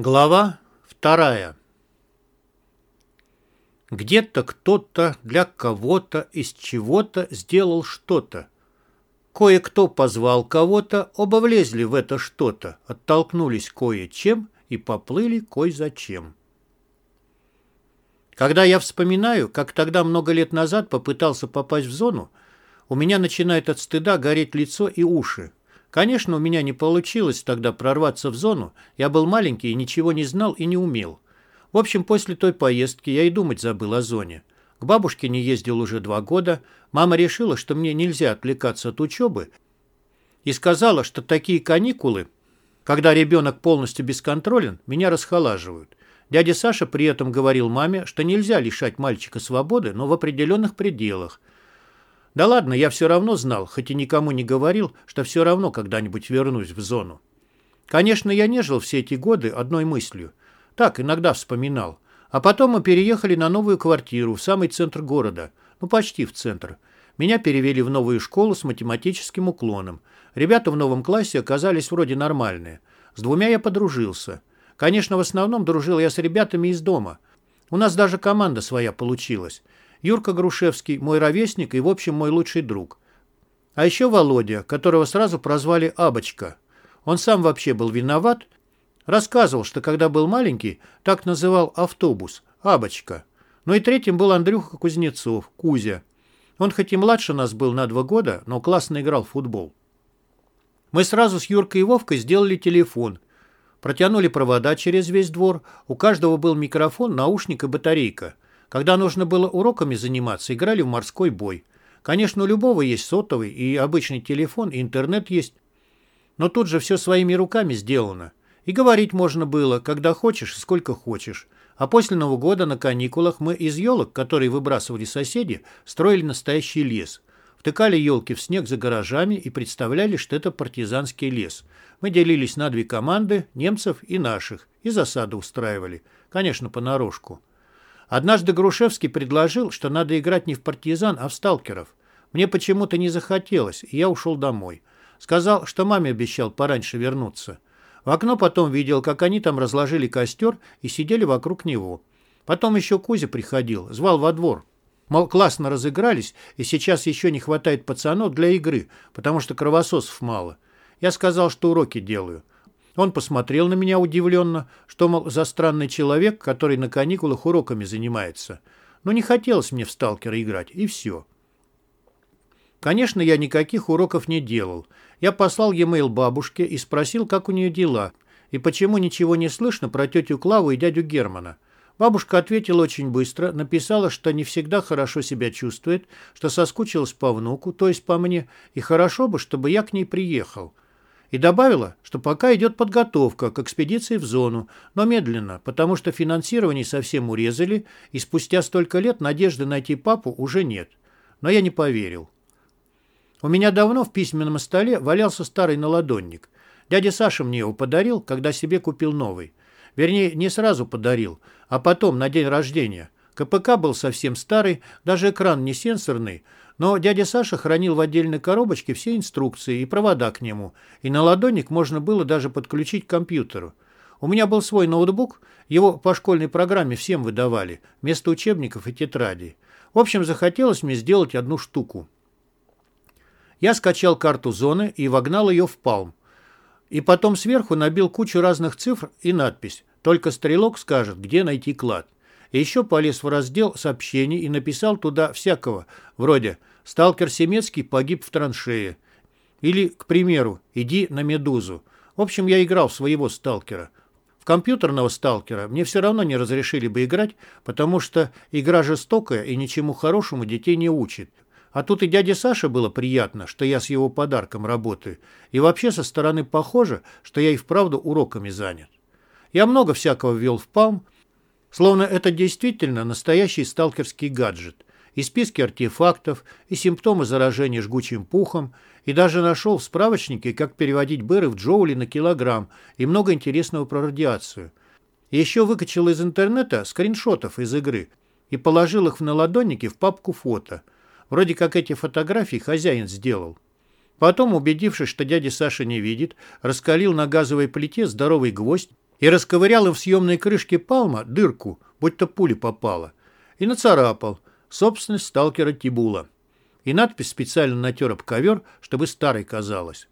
Глава вторая. Где-то кто-то для кого-то из чего-то сделал что-то. Кое-кто позвал кого-то, оба влезли в это что-то, оттолкнулись кое-чем и поплыли кое-зачем. Когда я вспоминаю, как тогда много лет назад попытался попасть в зону, у меня начинает от стыда гореть лицо и уши. Конечно, у меня не получилось тогда прорваться в зону, я был маленький и ничего не знал и не умел. В общем, после той поездки я и думать забыл о зоне. К бабушке не ездил уже два года, мама решила, что мне нельзя отвлекаться от учебы, и сказала, что такие каникулы, когда ребенок полностью бесконтролен, меня расхолаживают. Дядя Саша при этом говорил маме, что нельзя лишать мальчика свободы, но в определенных пределах. Да ладно, я все равно знал, хоть и никому не говорил, что все равно когда-нибудь вернусь в зону. Конечно, я не жил все эти годы одной мыслью. Так, иногда вспоминал. А потом мы переехали на новую квартиру в самый центр города. Ну, почти в центр. Меня перевели в новую школу с математическим уклоном. Ребята в новом классе оказались вроде нормальные. С двумя я подружился. Конечно, в основном дружил я с ребятами из дома. У нас даже команда своя получилась. Юрка Грушевский, мой ровесник и, в общем, мой лучший друг. А еще Володя, которого сразу прозвали Абочка. Он сам вообще был виноват. Рассказывал, что когда был маленький, так называл автобус, Абочка. Ну и третьим был Андрюха Кузнецов, Кузя. Он хоть и младше нас был на два года, но классно играл в футбол. Мы сразу с Юркой и Вовкой сделали телефон. Протянули провода через весь двор. У каждого был микрофон, наушник и батарейка – когда нужно было уроками заниматься, играли в морской бой. Конечно, у любого есть сотовый и обычный телефон, и интернет есть. Но тут же все своими руками сделано. И говорить можно было, когда хочешь сколько хочешь. А после Нового года на каникулах мы из елок, которые выбрасывали соседи, строили настоящий лес. Втыкали елки в снег за гаражами и представляли, что это партизанский лес. Мы делились на две команды, немцев и наших, и засады устраивали. Конечно, понарошку. Однажды Грушевский предложил, что надо играть не в партизан, а в сталкеров. Мне почему-то не захотелось, и я ушел домой. Сказал, что маме обещал пораньше вернуться. В окно потом видел, как они там разложили костер и сидели вокруг него. Потом еще Кузя приходил, звал во двор. Мол, классно разыгрались, и сейчас еще не хватает пацанов для игры, потому что кровососов мало. Я сказал, что уроки делаю. Он посмотрел на меня удивленно, что, мол, за странный человек, который на каникулах уроками занимается. Но не хотелось мне в сталкера играть, и все. Конечно, я никаких уроков не делал. Я послал e-mail бабушке и спросил, как у нее дела, и почему ничего не слышно про тетю Клаву и дядю Германа. Бабушка ответила очень быстро, написала, что не всегда хорошо себя чувствует, что соскучилась по внуку, то есть по мне, и хорошо бы, чтобы я к ней приехал и добавила, что пока идет подготовка к экспедиции в зону, но медленно, потому что финансирование совсем урезали, и спустя столько лет надежды найти папу уже нет. Но я не поверил. У меня давно в письменном столе валялся старый наладонник. Дядя Саша мне его подарил, когда себе купил новый. Вернее, не сразу подарил, а потом, на день рождения. КПК был совсем старый, даже экран не сенсорный, но дядя Саша хранил в отдельной коробочке все инструкции и провода к нему, и на ладонник можно было даже подключить к компьютеру. У меня был свой ноутбук, его по школьной программе всем выдавали, вместо учебников и тетрадей. В общем, захотелось мне сделать одну штуку. Я скачал карту зоны и вогнал ее в Palm. И потом сверху набил кучу разных цифр и надпись «Только стрелок скажет, где найти клад». Еще полез в раздел сообщений и написал туда всякого, вроде «Сталкер Семецкий погиб в траншее». Или, к примеру, «Иди на Медузу». В общем, я играл в своего сталкера. В компьютерного сталкера мне все равно не разрешили бы играть, потому что игра жестокая и ничему хорошему детей не учит. А тут и дяде Саше было приятно, что я с его подарком работаю. И вообще со стороны похоже, что я и вправду уроками занят. Я много всякого ввел в ПАМ, Словно это действительно настоящий сталкерский гаджет. И списки артефактов, и симптомы заражения жгучим пухом, и даже нашел в справочнике, как переводить бэры в джоули на килограмм, и много интересного про радиацию. Еще выкачал из интернета скриншотов из игры и положил их в наладонники в папку фото. Вроде как эти фотографии хозяин сделал. Потом, убедившись, что дядя Саша не видит, раскалил на газовой плите здоровый гвоздь и расковырял им в съемной крышке палма дырку, будто пуля попала, и нацарапал «Собственность сталкера Тибула». И надпись специально натер об ковер, чтобы старой казалось.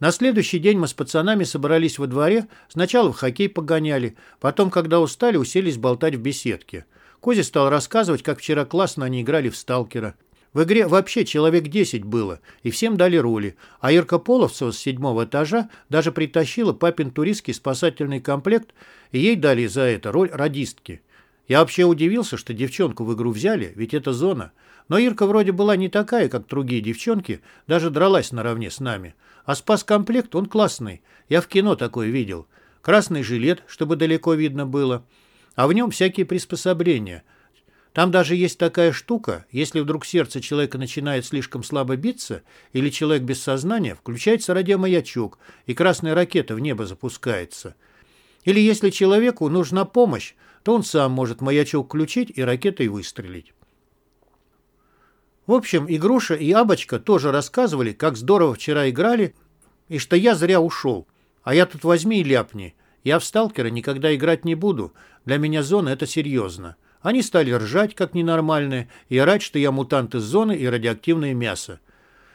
На следующий день мы с пацанами собрались во дворе, сначала в хоккей погоняли, потом, когда устали, уселись болтать в беседке. Кузя стал рассказывать, как вчера классно они играли в сталкера. В игре вообще человек 10 было, и всем дали роли, а Ирка Половцева с седьмого этажа даже притащила папин туристский спасательный комплект, и ей дали за это роль радистки. Я вообще удивился, что девчонку в игру взяли, ведь это зона. Но Ирка вроде была не такая, как другие девчонки, даже дралась наравне с нами. А спас-комплект, он классный. Я в кино такой видел. Красный жилет, чтобы далеко видно было. А в нем всякие приспособления. Там даже есть такая штука, если вдруг сердце человека начинает слишком слабо биться, или человек без сознания, включается радиомаячок, и красная ракета в небо запускается. Или если человеку нужна помощь, то он сам может маячок включить и ракетой выстрелить. В общем, и Груша, и Абочка тоже рассказывали, как здорово вчера играли, и что я зря ушел. А я тут возьми и ляпни. Я в сталкера никогда играть не буду. Для меня зона — это серьезно. Они стали ржать, как ненормальные, и орать, что я мутант из зоны и радиоактивное мясо.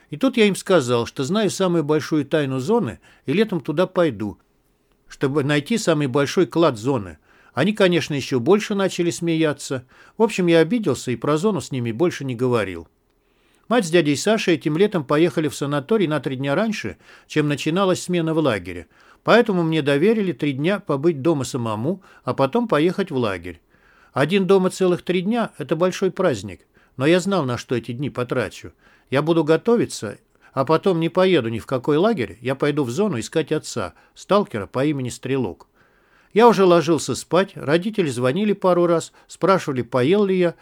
И тут я им сказал, что знаю самую большую тайну зоны, и летом туда пойду, чтобы найти самый большой клад зоны. Они, конечно, еще больше начали смеяться. В общем, я обиделся и про зону с ними больше не говорил. Мать с дядей Сашей этим летом поехали в санаторий на три дня раньше, чем начиналась смена в лагере. Поэтому мне доверили три дня побыть дома самому, а потом поехать в лагерь. Один дома целых три дня – это большой праздник. Но я знал, на что эти дни потрачу. Я буду готовиться, а потом не поеду ни в какой лагерь, я пойду в зону искать отца, сталкера по имени Стрелок. Я уже ложился спать, родители звонили пару раз, спрашивали, поел ли я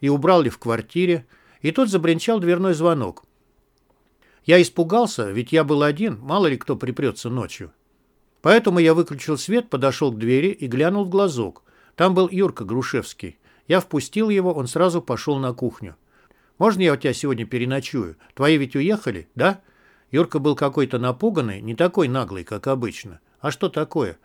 и убрал ли в квартире. И тут забринчал дверной звонок. Я испугался, ведь я был один, мало ли кто припрется ночью. Поэтому я выключил свет, подошел к двери и глянул в глазок. Там был Юрка Грушевский. Я впустил его, он сразу пошел на кухню. «Можно я у тебя сегодня переночую? Твои ведь уехали, да?» Юрка был какой-то напуганный, не такой наглый, как обычно. «А что такое?»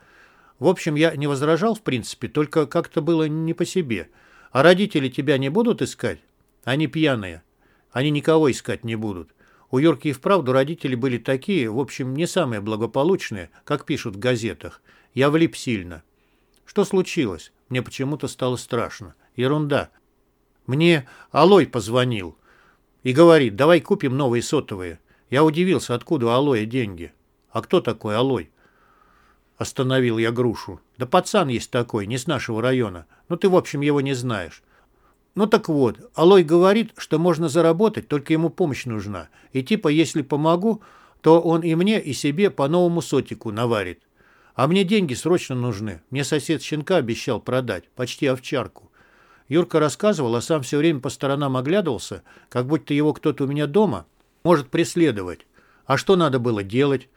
В общем, я не возражал, в принципе, только как-то было не по себе. «А родители тебя не будут искать?» Они пьяные. Они никого искать не будут. У Юрки и вправду родители были такие, в общем, не самые благополучные, как пишут в газетах. Я влип сильно. Что случилось? Мне почему-то стало страшно. Ерунда. Мне Алой позвонил и говорит, давай купим новые сотовые. Я удивился, откуда у Алоя деньги. А кто такой Алой? Остановил я грушу. Да пацан есть такой, не с нашего района. Ну ты, в общем, его не знаешь. Ну так вот, Алой говорит, что можно заработать, только ему помощь нужна. И типа, если помогу, то он и мне, и себе по новому сотику наварит. А мне деньги срочно нужны. Мне сосед щенка обещал продать, почти овчарку. Юрка рассказывал, а сам все время по сторонам оглядывался, как будто его кто-то у меня дома может преследовать. А что надо было делать?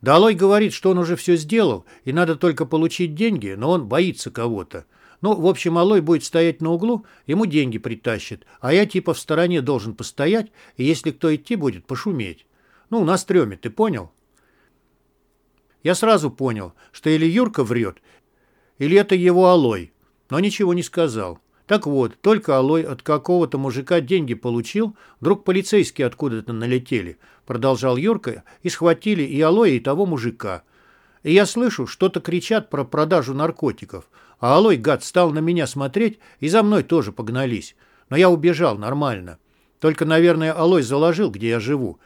Да Алой говорит, что он уже все сделал, и надо только получить деньги, но он боится кого-то. Ну, в общем, Алой будет стоять на углу, ему деньги притащит, а я типа в стороне должен постоять, и если кто идти будет, пошуметь. Ну, на стреме, ты понял? Я сразу понял, что или Юрка врет, или это его Алой, но ничего не сказал. Так вот, только Алой от какого-то мужика деньги получил, вдруг полицейские откуда-то налетели, продолжал Юрка, и схватили и Алоя, и того мужика. И я слышу, что-то кричат про продажу наркотиков. А Алой, гад, стал на меня смотреть, и за мной тоже погнались. Но я убежал нормально. Только, наверное, Алой заложил, где я живу.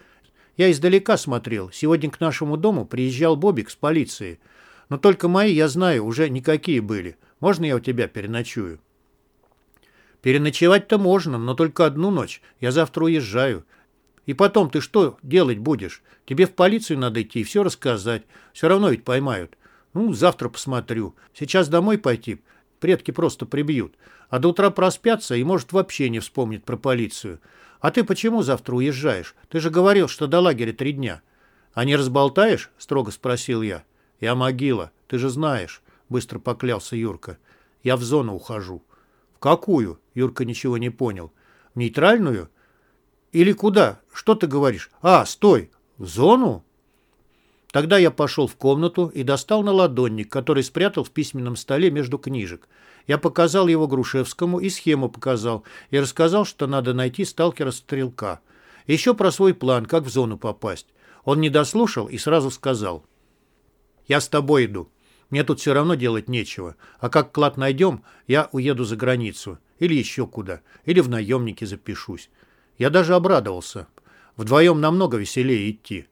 Я издалека смотрел. Сегодня к нашему дому приезжал Бобик с полицией. Но только мои, я знаю, уже никакие были. Можно я у тебя переночую? Переночевать-то можно, но только одну ночь. Я завтра уезжаю. И потом ты что делать будешь? Тебе в полицию надо идти и все рассказать. Все равно ведь поймают. Ну, завтра посмотрю. Сейчас домой пойти. Предки просто прибьют. А до утра проспятся и, может, вообще не вспомнит про полицию. А ты почему завтра уезжаешь? Ты же говорил, что до лагеря три дня. А не разболтаешь? Строго спросил я. Я могила. Ты же знаешь. Быстро поклялся Юрка. Я в зону ухожу. В какую? Юрка ничего не понял. В нейтральную? Или куда? Что ты говоришь? А, стой. В зону? Тогда я пошел в комнату и достал наладонник, который спрятал в письменном столе между книжек. Я показал его Грушевскому и схему показал, и рассказал, что надо найти сталкера-стрелка. Еще про свой план, как в зону попасть. Он не дослушал и сразу сказал. «Я с тобой иду. Мне тут все равно делать нечего. А как клад найдем, я уеду за границу. Или еще куда. Или в наемники запишусь». Я даже обрадовался. Вдвоем намного веселее идти.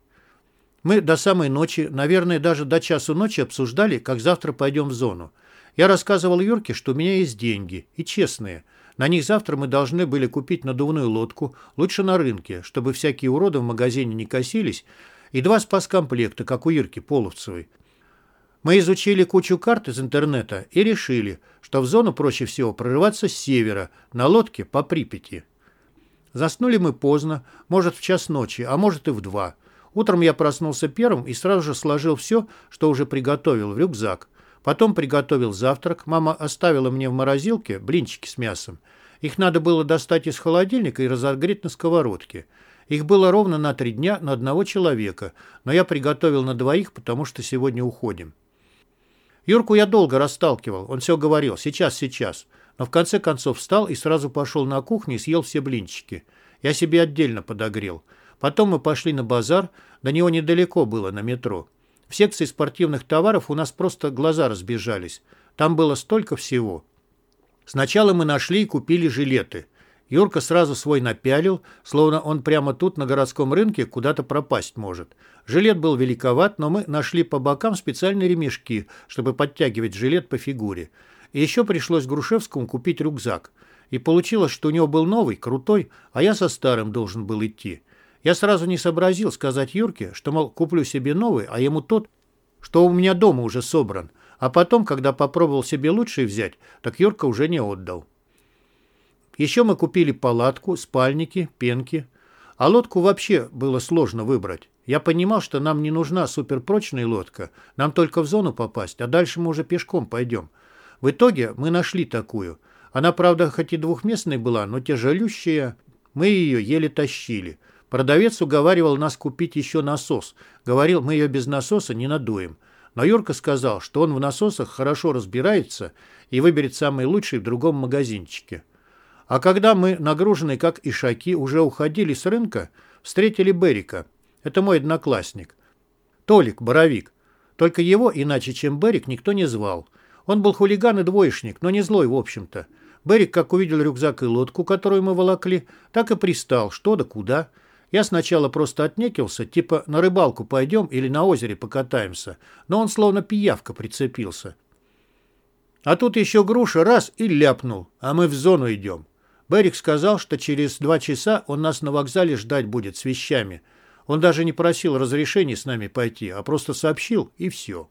Мы до самой ночи, наверное, даже до часу ночи обсуждали, как завтра пойдем в зону. Я рассказывал Юрке, что у меня есть деньги, и честные. На них завтра мы должны были купить надувную лодку, лучше на рынке, чтобы всякие уроды в магазине не косились, и два спаскомплекта, как у Ирки Половцевой. Мы изучили кучу карт из интернета и решили, что в зону проще всего прорываться с севера, на лодке по Припяти. Заснули мы поздно, может в час ночи, а может и в два. Утром я проснулся первым и сразу же сложил все, что уже приготовил, в рюкзак. Потом приготовил завтрак. Мама оставила мне в морозилке блинчики с мясом. Их надо было достать из холодильника и разогреть на сковородке. Их было ровно на три дня на одного человека, но я приготовил на двоих, потому что сегодня уходим. Юрку я долго расталкивал. Он все говорил «сейчас, сейчас» но в конце концов встал и сразу пошел на кухню и съел все блинчики. Я себе отдельно подогрел. Потом мы пошли на базар, до него недалеко было, на метро. В секции спортивных товаров у нас просто глаза разбежались. Там было столько всего. Сначала мы нашли и купили жилеты. Юрка сразу свой напялил, словно он прямо тут на городском рынке куда-то пропасть может. Жилет был великоват, но мы нашли по бокам специальные ремешки, чтобы подтягивать жилет по фигуре. И еще пришлось Грушевскому купить рюкзак. И получилось, что у него был новый, крутой, а я со старым должен был идти. Я сразу не сообразил сказать Юрке, что, мол, куплю себе новый, а ему тот, что у меня дома уже собран. А потом, когда попробовал себе лучший взять, так Юрка уже не отдал. Еще мы купили палатку, спальники, пенки. А лодку вообще было сложно выбрать. Я понимал, что нам не нужна суперпрочная лодка, нам только в зону попасть, а дальше мы уже пешком пойдем. В итоге мы нашли такую. Она, правда, хоть и двухместной была, но тяжелющая. Мы ее еле тащили. Продавец уговаривал нас купить еще насос. Говорил, мы ее без насоса не надуем. Но Юрка сказал, что он в насосах хорошо разбирается и выберет самый лучший в другом магазинчике. А когда мы, нагруженные как ишаки, уже уходили с рынка, встретили Берика. Это мой одноклассник. Толик, Боровик. Только его, иначе чем Берик, никто не звал. Он был хулиган и двоечник, но не злой, в общем-то. Берик, как увидел рюкзак и лодку, которую мы волокли, так и пристал, что да куда. Я сначала просто отнекился, типа на рыбалку пойдем или на озере покатаемся, но он словно пиявка прицепился. А тут еще груша раз и ляпнул, а мы в зону идем. Берик сказал, что через два часа он нас на вокзале ждать будет с вещами. Он даже не просил разрешения с нами пойти, а просто сообщил, и все.